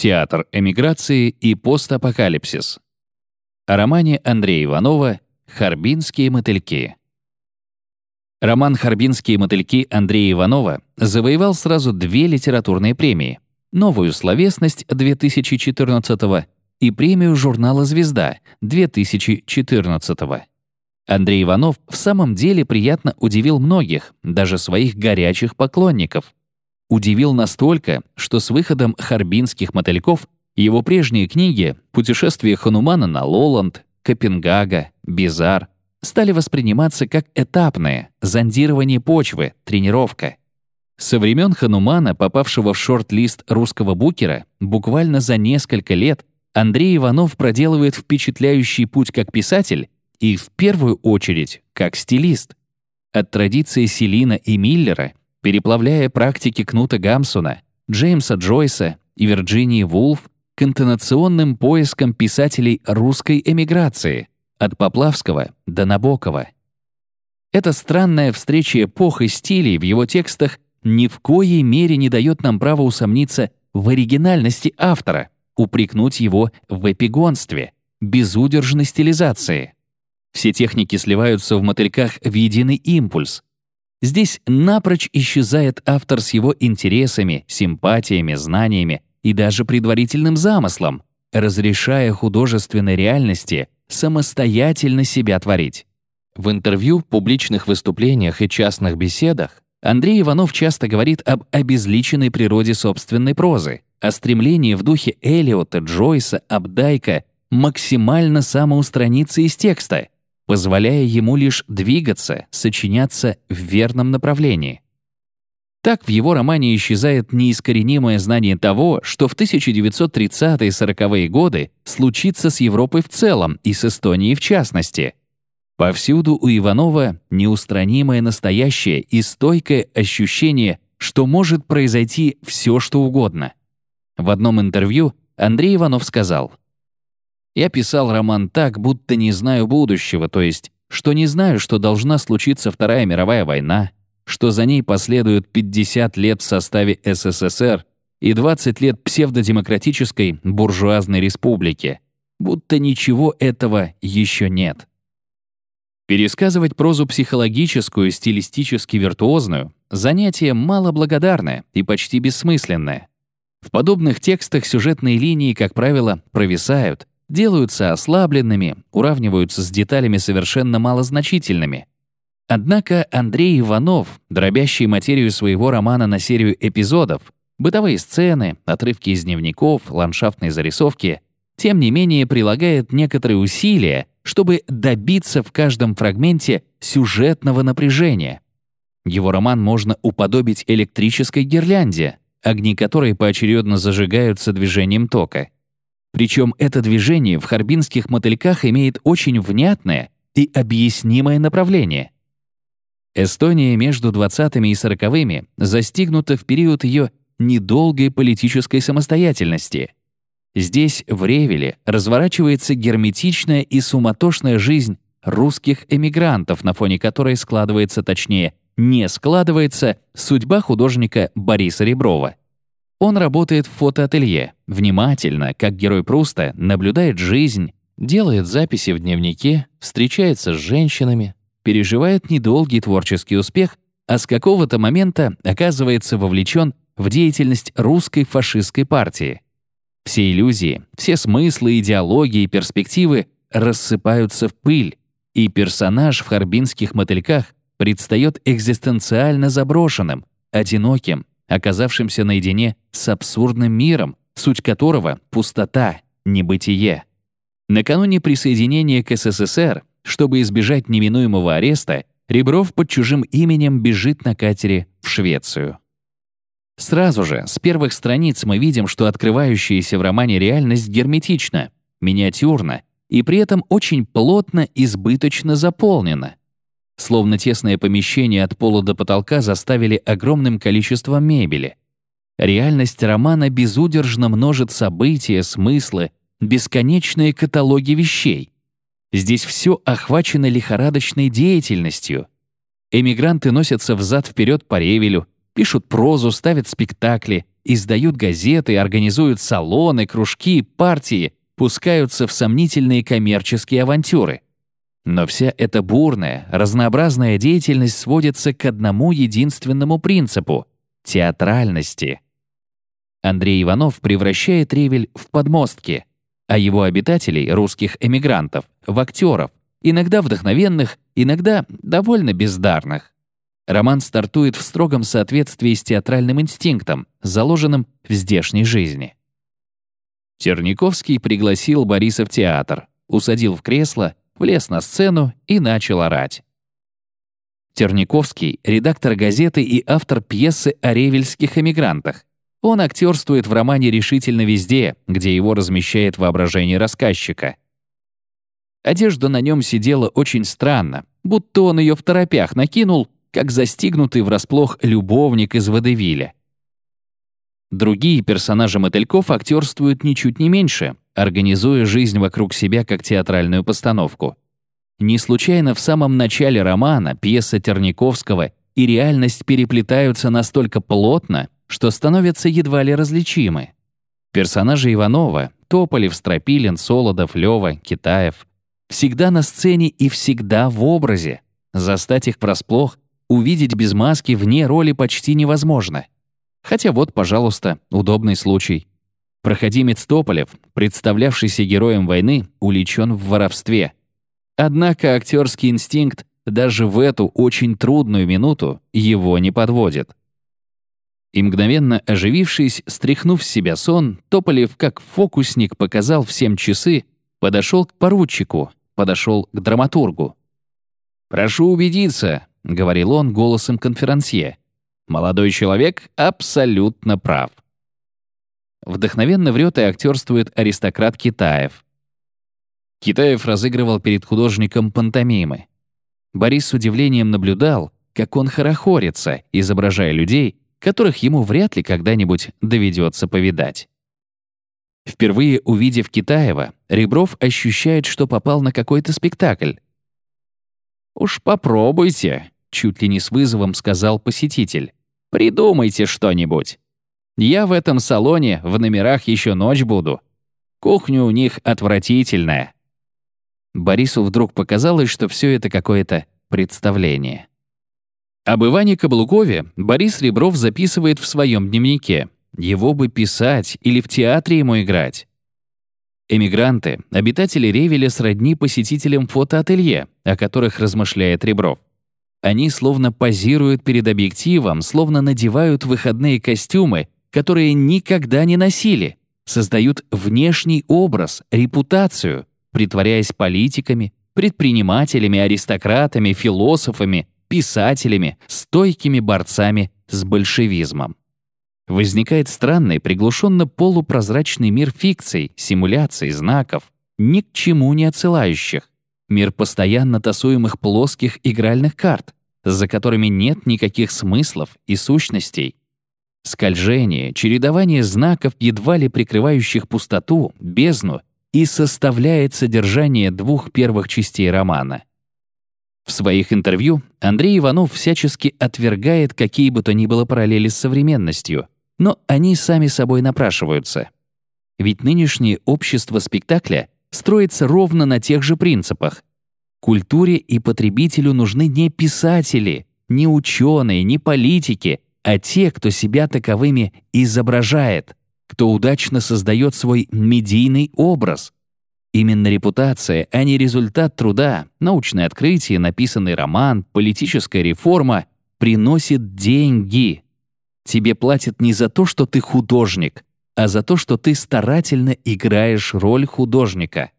театр эмиграции и постапокалипсис. О романе Андрея Иванова «Харбинские мотыльки». Роман «Харбинские мотыльки» Андрея Иванова завоевал сразу две литературные премии — «Новую словесность» 2014 и премию журнала «Звезда» 2014 Андрей Иванов в самом деле приятно удивил многих, даже своих горячих поклонников. Удивил настолько, что с выходом «Харбинских мотыльков» его прежние книги «Путешествие Ханумана на Лоланд», «Копенгага», «Бизар» стали восприниматься как этапные, зондирование почвы, тренировка. Со времен Ханумана, попавшего в шорт-лист русского букера, буквально за несколько лет Андрей Иванов проделывает впечатляющий путь как писатель и, в первую очередь, как стилист. От традиции Селина и Миллера, переплавляя практики Кнута Гамсуна, Джеймса Джойса и Вирджинии Вулф к интонационным поискам писателей русской эмиграции, от Поплавского до Набокова. Эта странная встреча эпох и стилей в его текстах ни в коей мере не дает нам права усомниться в оригинальности автора, упрекнуть его в эпигонстве, безудержной стилизации. Все техники сливаются в мотыльках в единый импульс. Здесь напрочь исчезает автор с его интересами, симпатиями, знаниями и даже предварительным замыслом, разрешая художественной реальности самостоятельно себя творить. В интервью, публичных выступлениях и частных беседах Андрей Иванов часто говорит об обезличенной природе собственной прозы, о стремлении в духе Элиота, Джойса, Абдайка максимально самоустраниться из текста, позволяя ему лишь двигаться, сочиняться в верном направлении. Так в его романе исчезает неискоренимое знание того, что в 1930-40-е годы случится с Европой в целом и с Эстонией в частности. Повсюду у Иванова неустранимое настоящее и стойкое ощущение, что может произойти все, что угодно. В одном интервью Андрей Иванов сказал, «Я писал роман так, будто не знаю будущего, то есть, что не знаю, что должна случиться Вторая мировая война, что за ней последуют 50 лет в составе СССР и 20 лет псевдодемократической буржуазной республики, будто ничего этого еще нет. Пересказывать прозу психологическую, стилистически виртуозную — занятие малоблагодарное и почти бессмысленное. В подобных текстах сюжетные линии, как правило, провисают, делаются ослабленными, уравниваются с деталями совершенно малозначительными, Однако Андрей Иванов, дробящий материю своего романа на серию эпизодов, бытовые сцены, отрывки из дневников, ландшафтные зарисовки, тем не менее прилагает некоторые усилия, чтобы добиться в каждом фрагменте сюжетного напряжения. Его роман можно уподобить электрической гирлянде, огни которой поочередно зажигаются движением тока. Причем это движение в харбинских мотыльках имеет очень внятное и объяснимое направление — Эстония между 20-ми и 40-ми застигнута в период ее недолгой политической самостоятельности. Здесь, в Ревеле, разворачивается герметичная и суматошная жизнь русских эмигрантов, на фоне которой складывается, точнее, не складывается, судьба художника Бориса Реброва. Он работает в фотоателье, внимательно, как герой Пруста, наблюдает жизнь, делает записи в дневнике, встречается с женщинами, переживает недолгий творческий успех, а с какого-то момента оказывается вовлечен в деятельность русской фашистской партии. Все иллюзии, все смыслы, идеологии перспективы рассыпаются в пыль, и персонаж в харбинских мотыльках предстает экзистенциально заброшенным, одиноким, оказавшимся наедине с абсурдным миром, суть которого — пустота, небытие. Накануне присоединения к СССР чтобы избежать неминуемого ареста, Ребров под чужим именем бежит на катере в Швецию. Сразу же, с первых страниц мы видим, что открывающаяся в романе реальность герметична, миниатюрна и при этом очень плотно избыточно заполнена. Словно тесное помещение от пола до потолка заставили огромным количеством мебели. Реальность романа безудержно множит события, смыслы, бесконечные каталоги вещей. Здесь все охвачено лихорадочной деятельностью. Эмигранты носятся взад-вперед по ревелю, пишут прозу, ставят спектакли, издают газеты, организуют салоны, кружки, партии, пускаются в сомнительные коммерческие авантюры. Но вся эта бурная, разнообразная деятельность сводится к одному единственному принципу — театральности. Андрей Иванов превращает Ревель в подмостки, а его обитателей, русских эмигрантов, в актеров, иногда вдохновенных, иногда довольно бездарных. Роман стартует в строгом соответствии с театральным инстинктом, заложенным в здешней жизни. Терниковский пригласил Бориса в театр, усадил в кресло, влез на сцену и начал орать. Терниковский — редактор газеты и автор пьесы о ревельских эмигрантах. Он актерствует в романе решительно везде, где его размещает воображение рассказчика. Одежда на нем сидела очень странно, будто он ее в торопях накинул, как застигнутый врасплох любовник из Водевиля. Другие персонажи мотыльков актерствуют ничуть не меньше, организуя жизнь вокруг себя как театральную постановку. Не случайно в самом начале романа пьеса Терниковского и реальность переплетаются настолько плотно, что становятся едва ли различимы. Персонажи Иванова — Тополев, Стропилин, Солодов, Лёва, Китаев — всегда на сцене и всегда в образе. Застать их врасплох, увидеть без маски вне роли почти невозможно. Хотя вот, пожалуйста, удобный случай. Проходимец Тополев, представлявшийся героем войны, уличен в воровстве. Однако актерский инстинкт даже в эту очень трудную минуту его не подводит. И мгновенно оживившись, стряхнув с себя сон, Тополев, как фокусник, показал всем часы, подошел к поручику, подошел к драматургу. «Прошу убедиться», — говорил он голосом конферансье, «молодой человек абсолютно прав». Вдохновенно врет и актерствует аристократ Китаев. Китаев разыгрывал перед художником пантомимы. Борис с удивлением наблюдал, как он хорохорится, изображая людей, которых ему вряд ли когда-нибудь доведется повидать. Впервые увидев Китаева, Ребров ощущает, что попал на какой-то спектакль. «Уж попробуйте», — чуть ли не с вызовом сказал посетитель. «Придумайте что-нибудь. Я в этом салоне в номерах еще ночь буду. Кухня у них отвратительная». Борису вдруг показалось, что все это какое-то представление. Об Иване Каблукове Борис Ребров записывает в своем дневнике. Его бы писать или в театре ему играть. Эмигранты, обитатели Ревеля сродни посетителям фотоателье, о которых размышляет Ребров. Они словно позируют перед объективом, словно надевают выходные костюмы которые никогда не носили, создают внешний образ, репутацию, притворяясь политиками, предпринимателями, аристократами, философами, писателями, стойкими борцами с большевизмом. Возникает странный, приглушенно полупрозрачный мир фикций, симуляций, знаков, ни к чему не отсылающих. Мир постоянно тасуемых плоских игральных карт, за которыми нет никаких смыслов и сущностей. Скольжение, чередование знаков, едва ли прикрывающих пустоту, бездну, и составляет содержание двух первых частей романа. В своих интервью Андрей Иванов всячески отвергает какие бы то ни было параллели с современностью, но они сами собой напрашиваются. Ведь нынешнее общество спектакля строится ровно на тех же принципах. Культуре и потребителю нужны не писатели, не ученые, не политики, а те, кто себя таковыми изображает, кто удачно создает свой медийный образ. Именно репутация, а не результат труда, научное открытие, написанный роман, политическая реформа приносит деньги. Тебе платят не за то, что ты художник, а за то, что ты старательно играешь роль художника.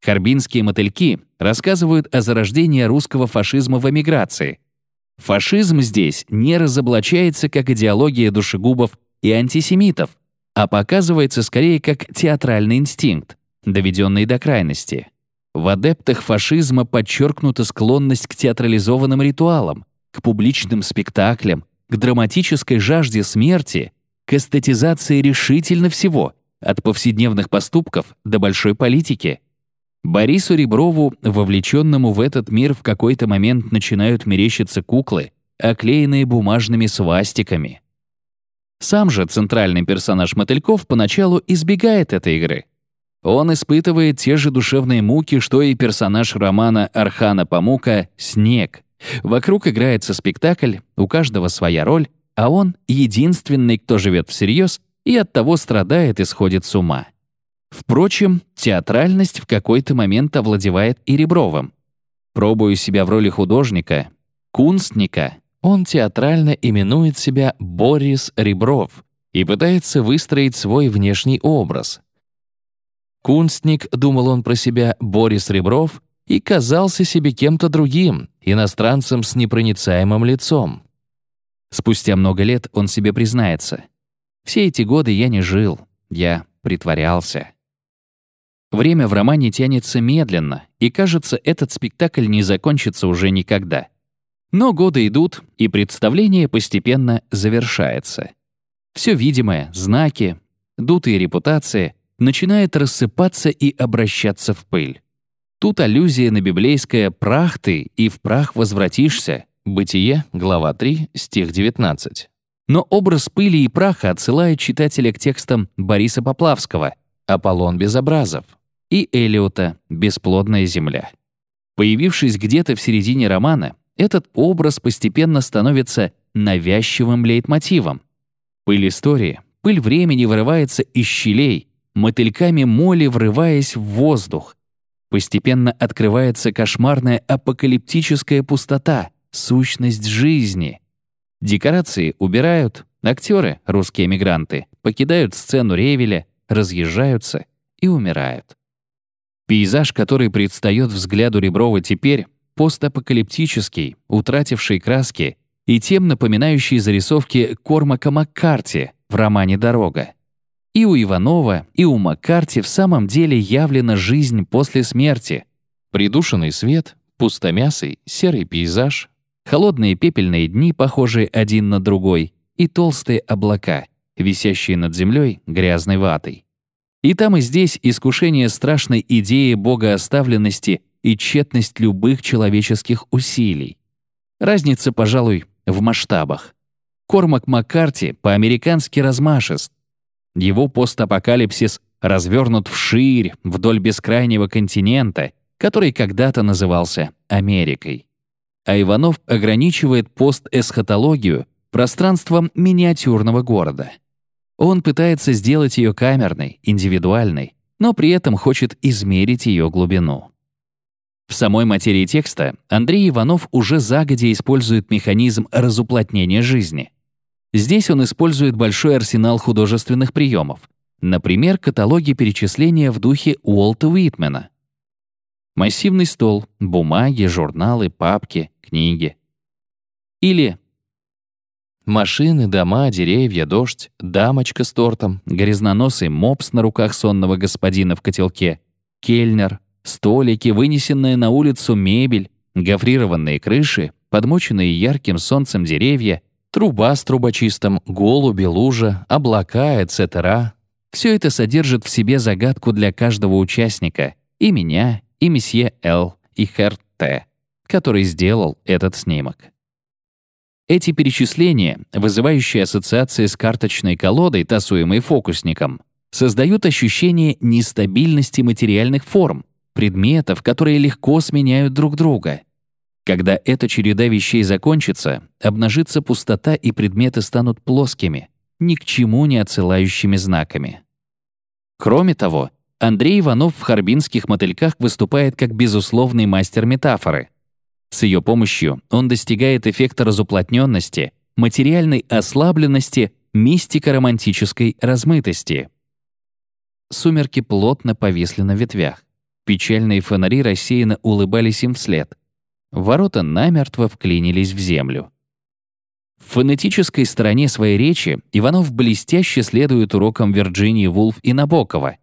Харбинские мотыльки рассказывают о зарождении русского фашизма в эмиграции — Фашизм здесь не разоблачается как идеология душегубов и антисемитов, а показывается скорее как театральный инстинкт, доведенный до крайности. В адептах фашизма подчеркнута склонность к театрализованным ритуалам, к публичным спектаклям, к драматической жажде смерти, к эстетизации решительно всего, от повседневных поступков до большой политики — Борису Реброву, вовлеченному в этот мир, в какой-то момент начинают мерещиться куклы, оклеенные бумажными свастиками. Сам же центральный персонаж «Мотыльков» поначалу избегает этой игры. Он испытывает те же душевные муки, что и персонаж романа Архана Памука «Снег». Вокруг играется спектакль, у каждого своя роль, а он — единственный, кто живет всерьез и оттого страдает и сходит с ума. Впрочем, театральность в какой-то момент овладевает и Ребровым. Пробуя себя в роли художника, кунстника, он театрально именует себя Борис Ребров и пытается выстроить свой внешний образ. Кунстник, думал он про себя, Борис Ребров, и казался себе кем-то другим, иностранцем с непроницаемым лицом. Спустя много лет он себе признается. «Все эти годы я не жил, я притворялся». Время в романе тянется медленно, и, кажется, этот спектакль не закончится уже никогда. Но годы идут, и представление постепенно завершается. Все видимое, знаки, дутые репутации, начинает рассыпаться и обращаться в пыль. Тут аллюзия на библейское «прах ты, и в прах возвратишься» Бытие, глава 3, стих 19. Но образ пыли и праха отсылает читателя к текстам Бориса Поплавского «Аполлон Безобразов» и Элиота «Бесплодная земля». Появившись где-то в середине романа, этот образ постепенно становится навязчивым лейтмотивом. Пыль истории, пыль времени вырывается из щелей, мотыльками моли врываясь в воздух. Постепенно открывается кошмарная апокалиптическая пустота, сущность жизни. Декорации убирают, актеры, русские эмигранты, покидают сцену Ревеля, разъезжаются и умирают. Пейзаж, который предстает взгляду Реброва теперь, постапокалиптический, утративший краски и тем напоминающий зарисовки Кормака Маккарти в романе «Дорога». И у Иванова, и у Маккарти в самом деле явлена жизнь после смерти. Придушенный свет, пустомясый, серый пейзаж, холодные пепельные дни, похожие один на другой, и толстые облака, висящие над землей грязной ватой. И там и здесь искушение страшной идеи богооставленности и тщетность любых человеческих усилий. Разница, пожалуй, в масштабах. Кормак Маккарти по-американски размашист. Его постапокалипсис развернут вширь, вдоль бескрайнего континента, который когда-то назывался Америкой. А Иванов ограничивает постэсхатологию пространством миниатюрного города. Он пытается сделать ее камерной, индивидуальной, но при этом хочет измерить ее глубину. В самой материи текста Андрей Иванов уже загодя использует механизм разуплотнения жизни. Здесь он использует большой арсенал художественных приемов, например, каталоги перечисления в духе Уолта Уитмена. Массивный стол, бумаги, журналы, папки, книги. Или машины, дома, деревья, дождь, дамочка с тортом, грязноносый мопс на руках сонного господина в котелке, кельнер, Столики, вынесенная на улицу мебель, гофрированные крыши, подмоченные ярким солнцем деревья, труба с трубочистом, голуби, лужа, облака, etc. Все это содержит в себе загадку для каждого участника, и меня, и месье Л, и Хер Т, который сделал этот снимок. Эти перечисления, вызывающие ассоциации с карточной колодой, тасуемой фокусником, создают ощущение нестабильности материальных форм, предметов, которые легко сменяют друг друга. Когда эта череда вещей закончится, обнажится пустота и предметы станут плоскими, ни к чему не отсылающими знаками. Кроме того, Андрей Иванов в «Харбинских мотыльках» выступает как безусловный мастер метафоры. С ее помощью он достигает эффекта разуплотненности, материальной ослабленности, мистико-романтической размытости. Сумерки плотно повисли на ветвях. Печальные фонари рассеянно улыбались им вслед. Ворота намертво вклинились в землю. В фонетической стороне своей речи Иванов блестяще следует урокам Вирджинии Вулф и Набокова.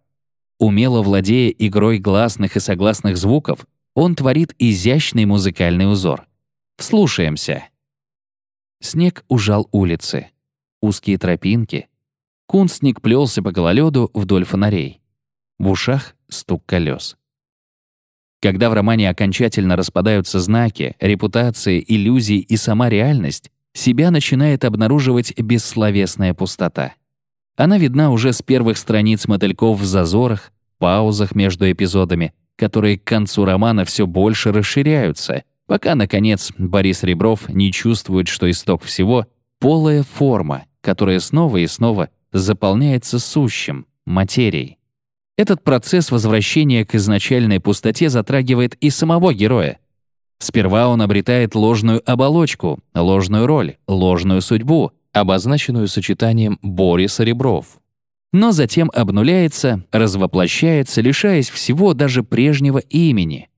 Умело владея игрой гласных и согласных звуков, он творит изящный музыкальный узор. Вслушаемся. Снег ужал улицы. Узкие тропинки. Кунстник плелся по гололеду вдоль фонарей. В ушах стук колес. Когда в романе окончательно распадаются знаки, репутации, иллюзии и сама реальность, себя начинает обнаруживать бессловесная пустота. Она видна уже с первых страниц мотыльков в зазорах, паузах между эпизодами, которые к концу романа все больше расширяются, пока, наконец, Борис Ребров не чувствует, что исток всего — полая форма, которая снова и снова заполняется сущим, материей. Этот процесс возвращения к изначальной пустоте затрагивает и самого героя. Сперва он обретает ложную оболочку, ложную роль, ложную судьбу, обозначенную сочетанием Бориса Ребров. Но затем обнуляется, развоплощается, лишаясь всего даже прежнего имени.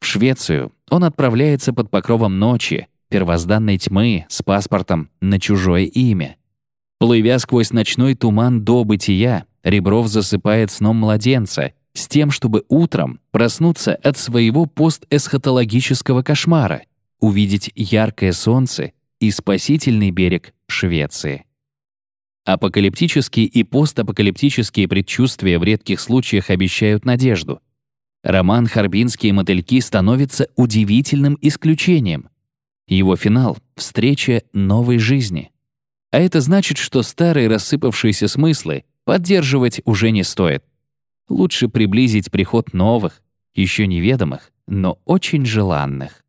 В Швецию он отправляется под покровом ночи, первозданной тьмы, с паспортом на чужое имя. Плывя сквозь ночной туман до бытия, Ребров засыпает сном младенца с тем, чтобы утром проснуться от своего постэсхатологического кошмара, увидеть яркое солнце и спасительный берег Швеции. Апокалиптические и постапокалиптические предчувствия в редких случаях обещают надежду. Роман «Харбинские мотыльки» становится удивительным исключением. Его финал — встреча новой жизни. А это значит, что старые рассыпавшиеся смыслы поддерживать уже не стоит. Лучше приблизить приход новых, еще неведомых, но очень желанных.